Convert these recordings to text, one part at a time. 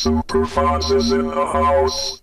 Superfox is in the house.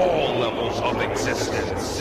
all levels of existence.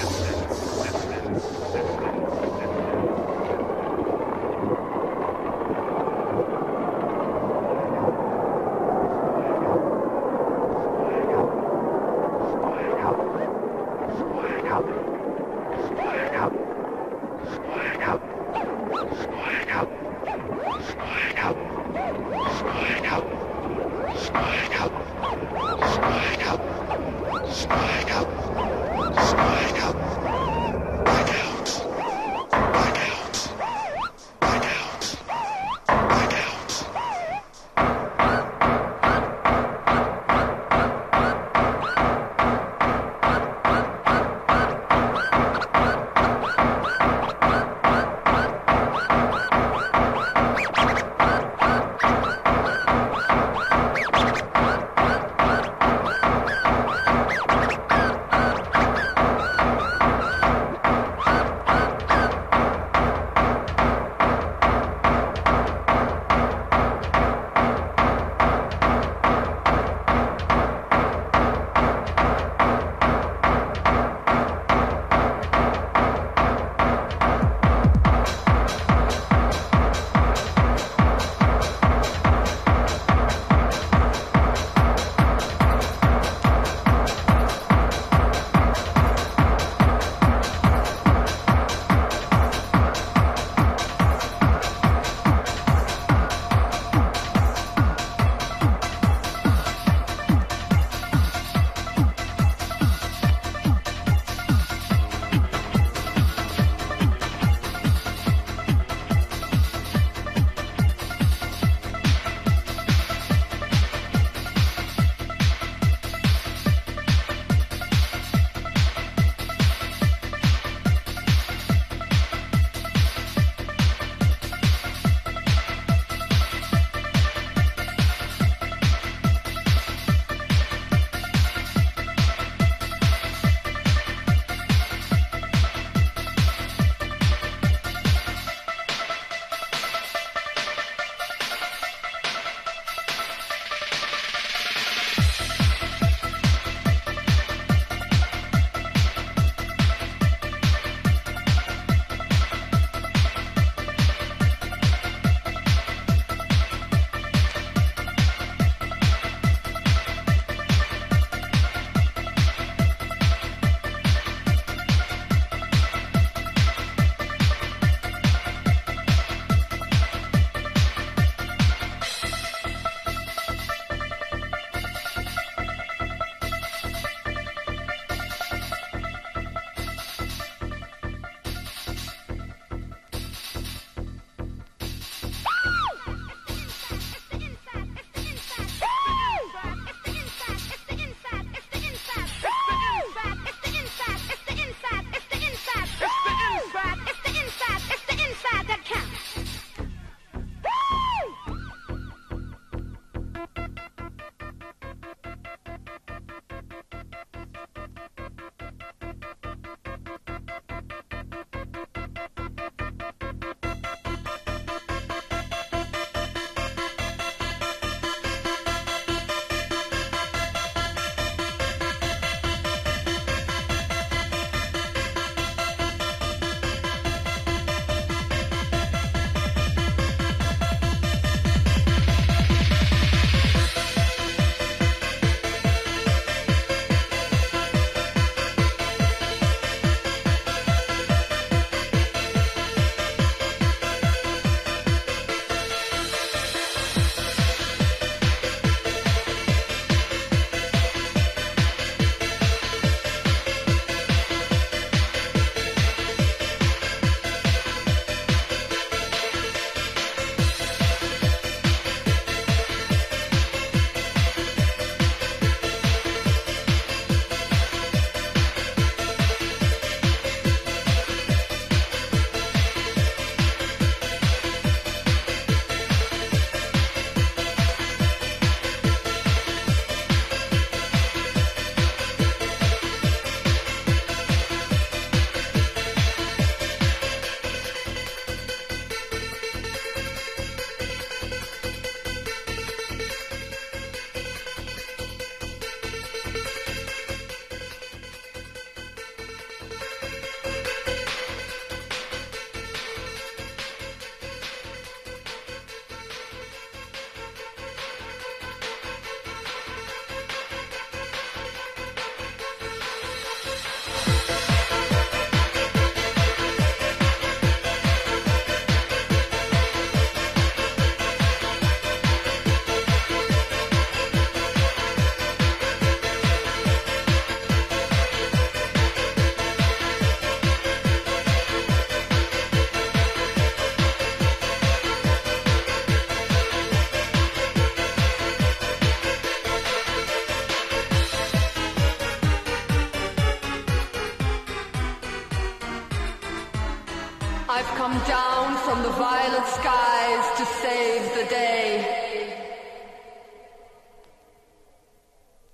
Skies to save the day.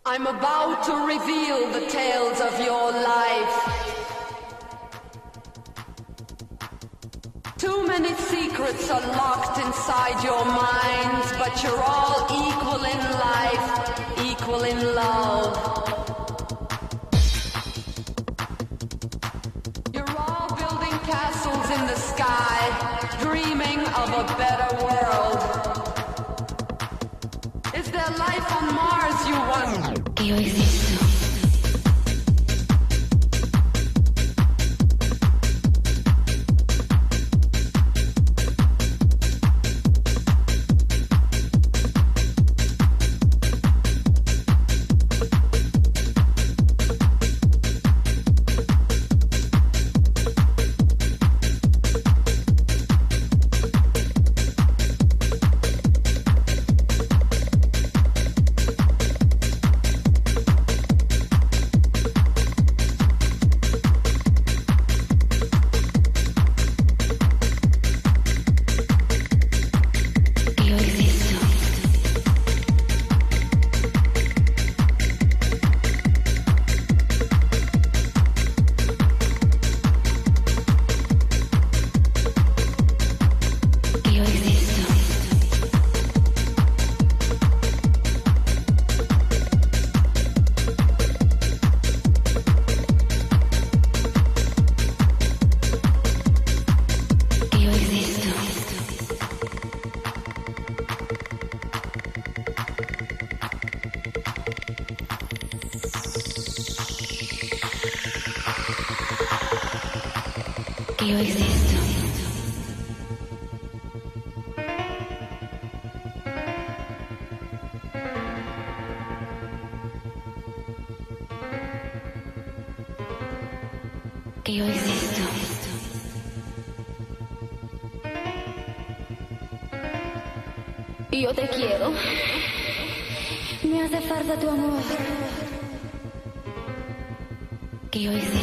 I'm about to reveal the tales of your life. Too many secrets are locked inside your minds, but you're all equal in life, equal in love. You're all building castles in the sky, of a better world. Is there life on Mars, you wonder? te quiero. Me hace falta tu amor. Que yo hice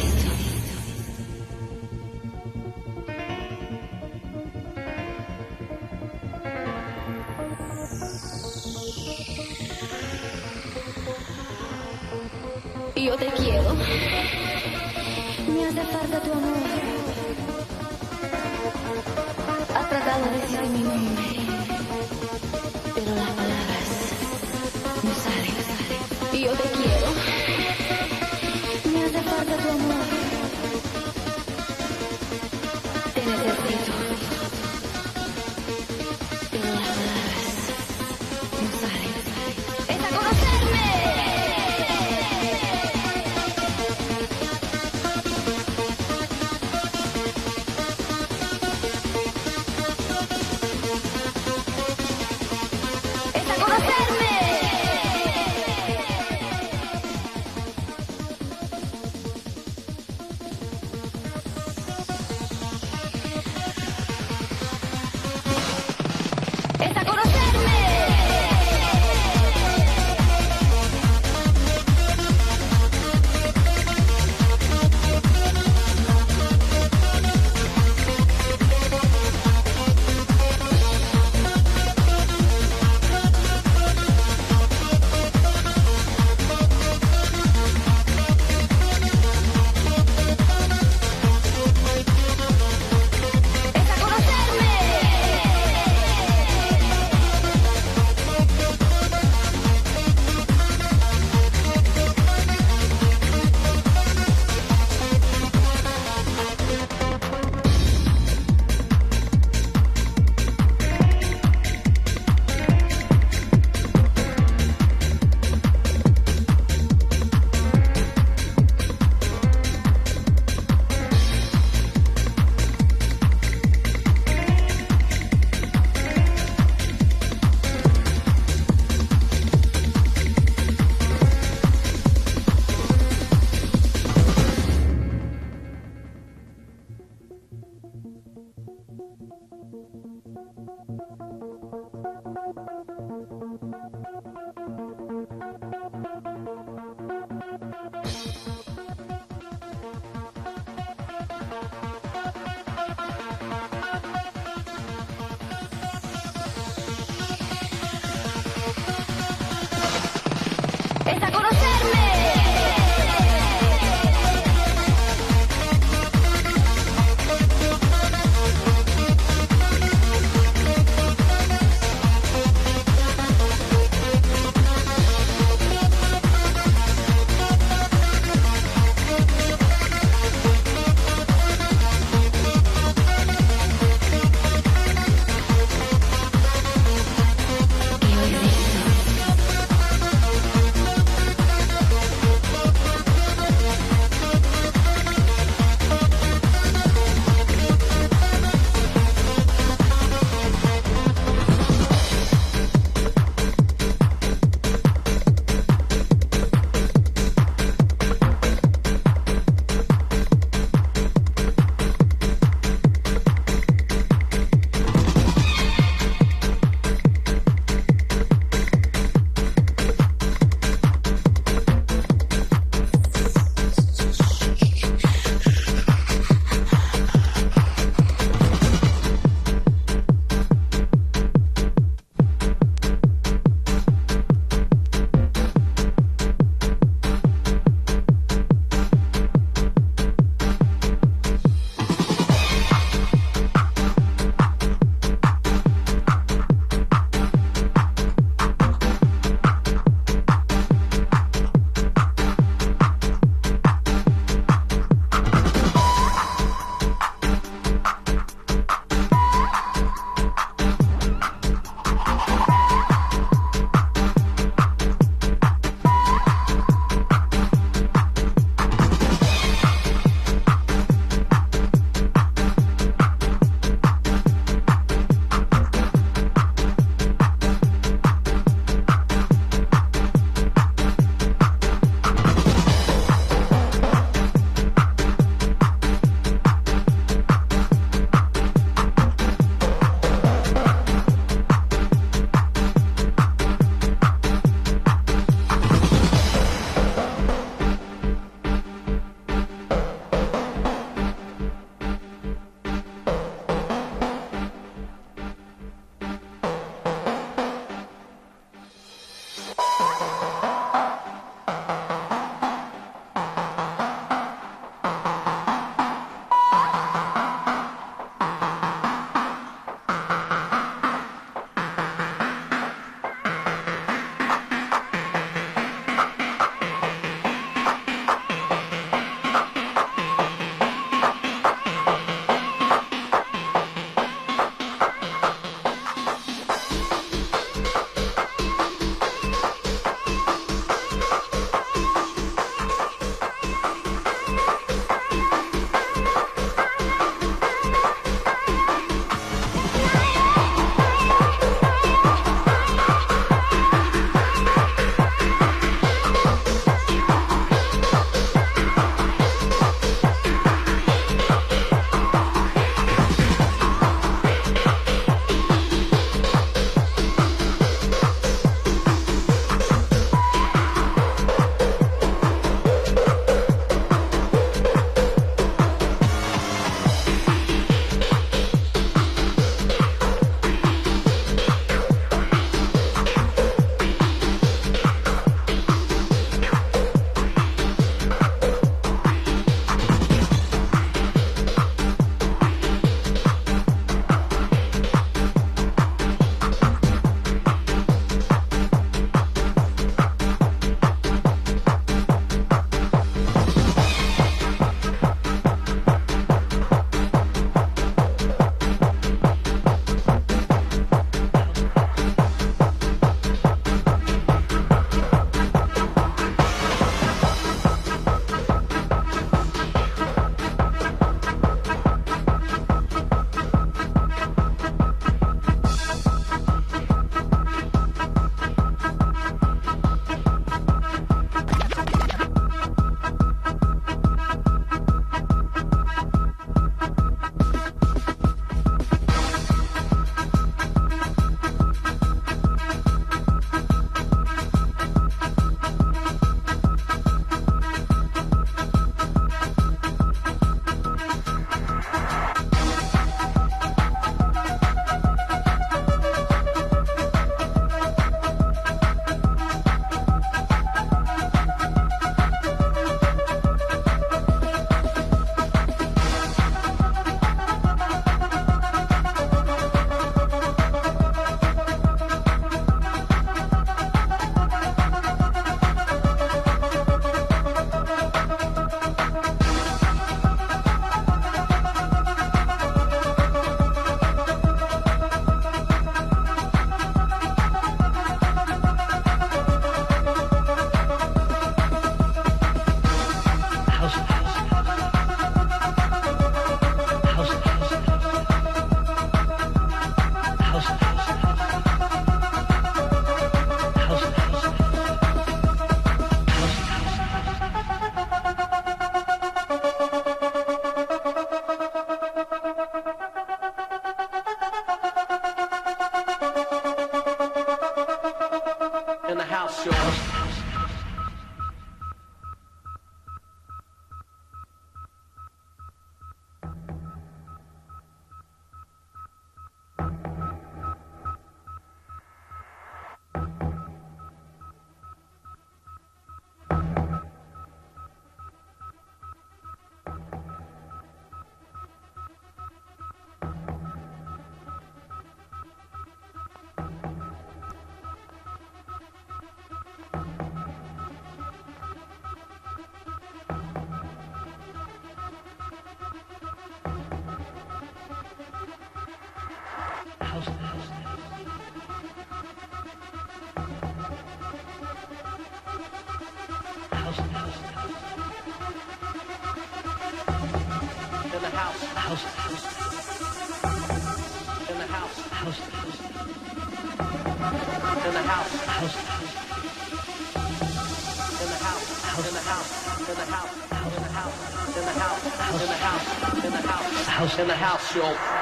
in the house, yo.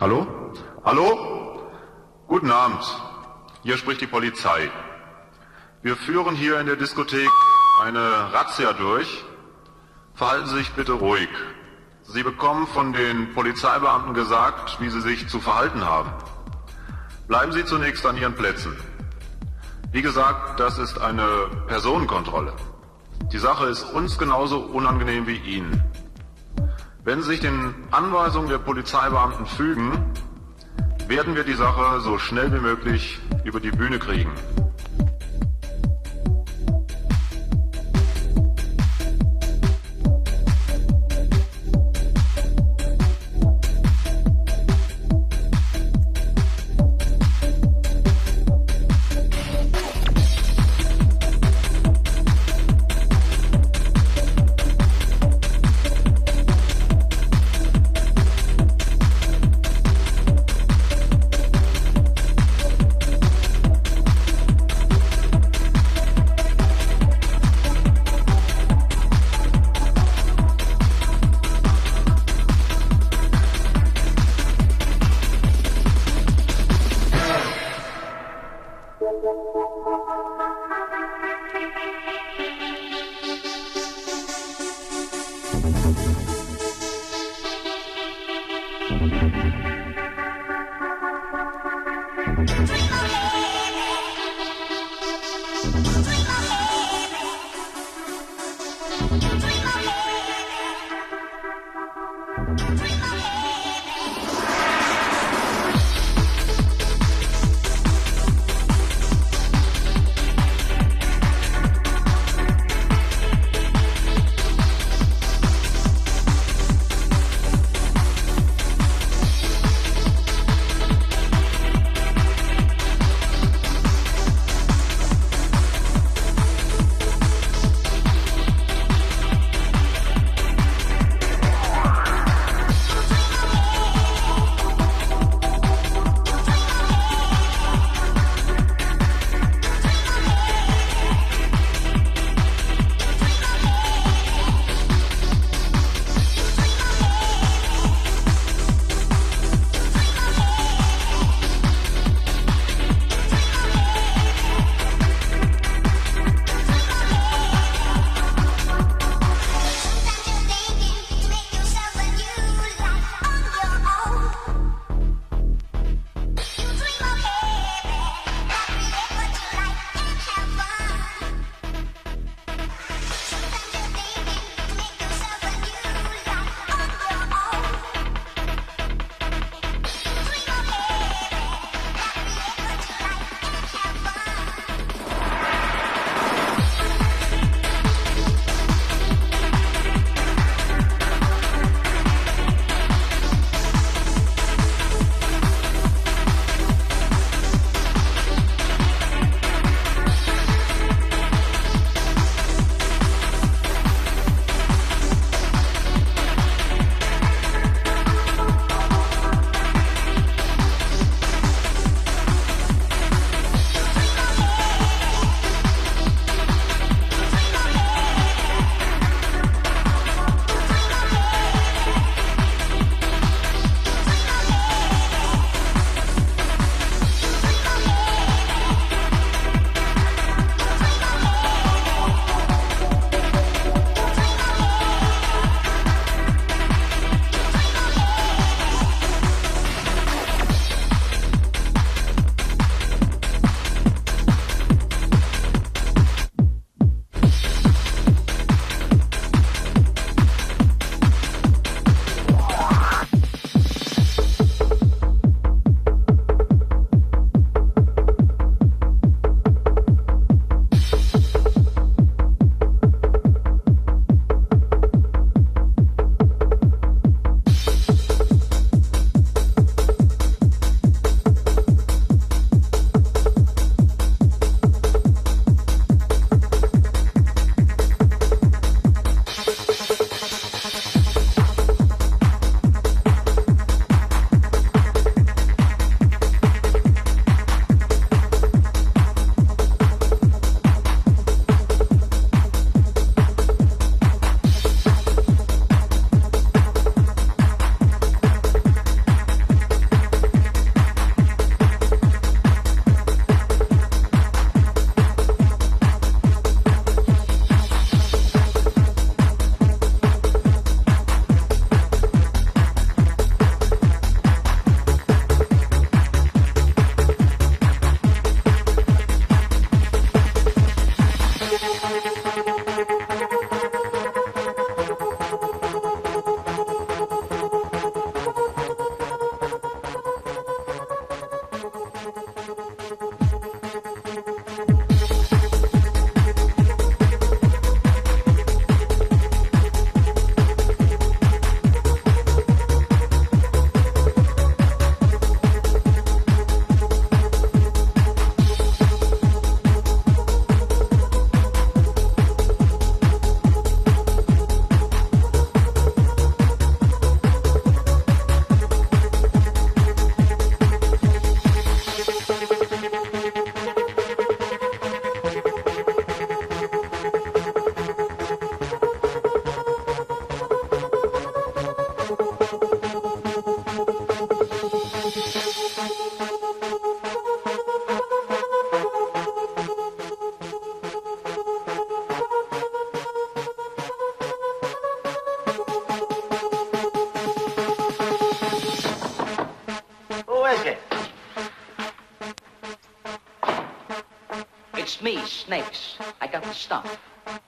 Hallo? Hallo? Guten Abend. Hier spricht die Polizei. Wir führen hier in der Diskothek eine Razzia durch. Verhalten Sie sich bitte ruhig. Sie bekommen von den Polizeibeamten gesagt, wie Sie sich zu verhalten haben. Bleiben Sie zunächst an Ihren Plätzen. Wie gesagt, das ist eine Personenkontrolle. Die Sache ist uns genauso unangenehm wie Ihnen. Wenn Sie sich den Anweisungen der Polizeibeamten fügen, werden wir die Sache so schnell wie möglich über die Bühne kriegen.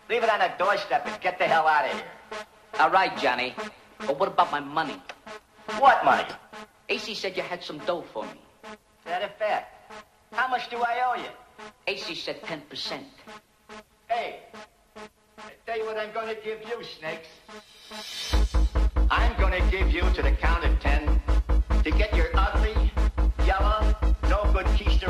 Leave it on the doorstep and get the hell out of here. All right, Johnny. But what about my money? What money? Acey said you had some dough for me. That a fact? How much do I owe you? Acey said 10%. Hey, I tell you what I'm gonna give you, Snakes. I'm gonna give you to the count of ten to get your ugly, yellow, no good keister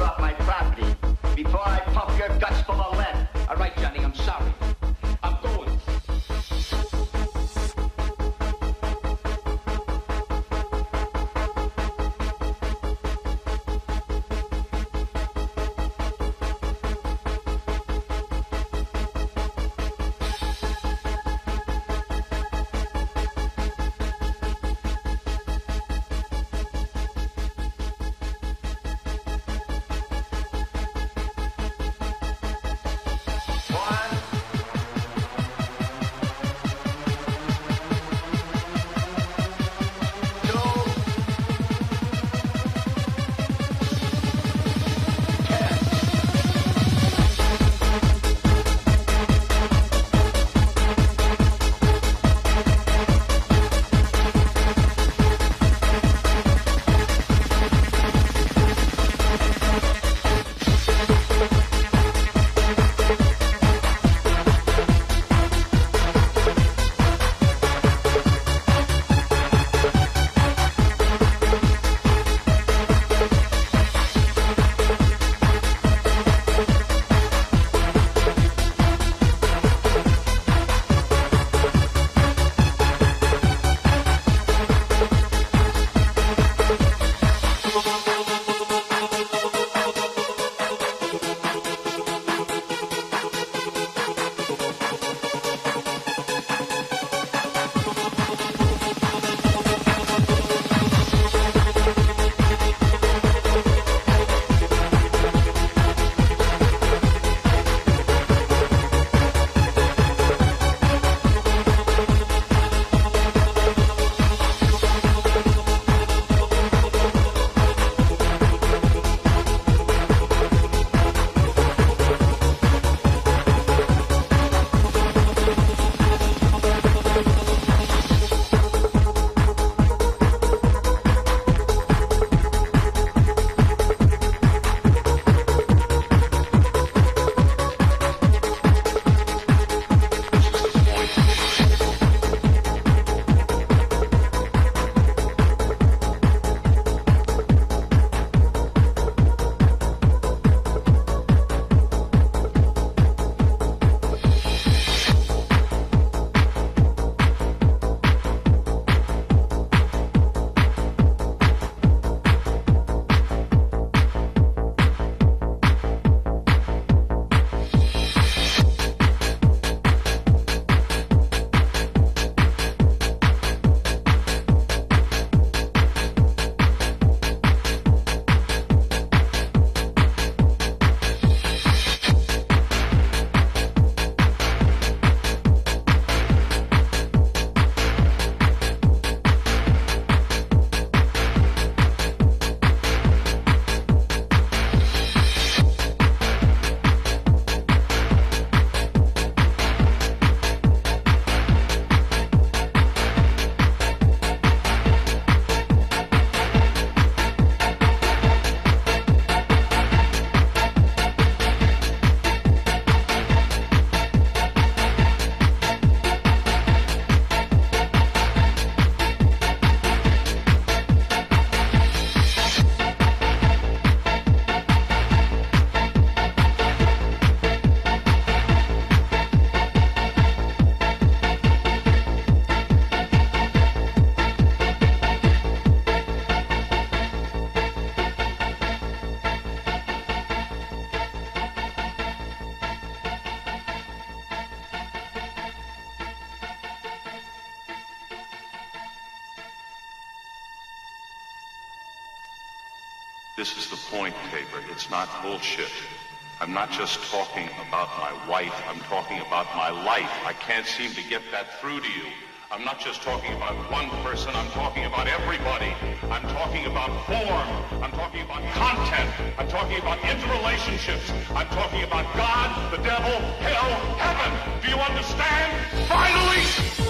It's not bullshit. I'm not just talking about my wife. I'm talking about my life. I can't seem to get that through to you. I'm not just talking about one person. I'm talking about everybody. I'm talking about form. I'm talking about content. I'm talking about interrelationships. I'm talking about God, the devil, hell, heaven. Do you understand? Finally!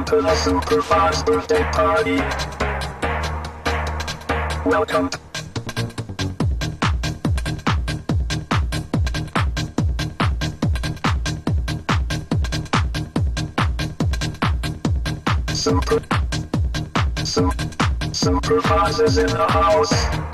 Welcome to the Superfast birthday party. Welcome. Super. Super. Superfast is in the house.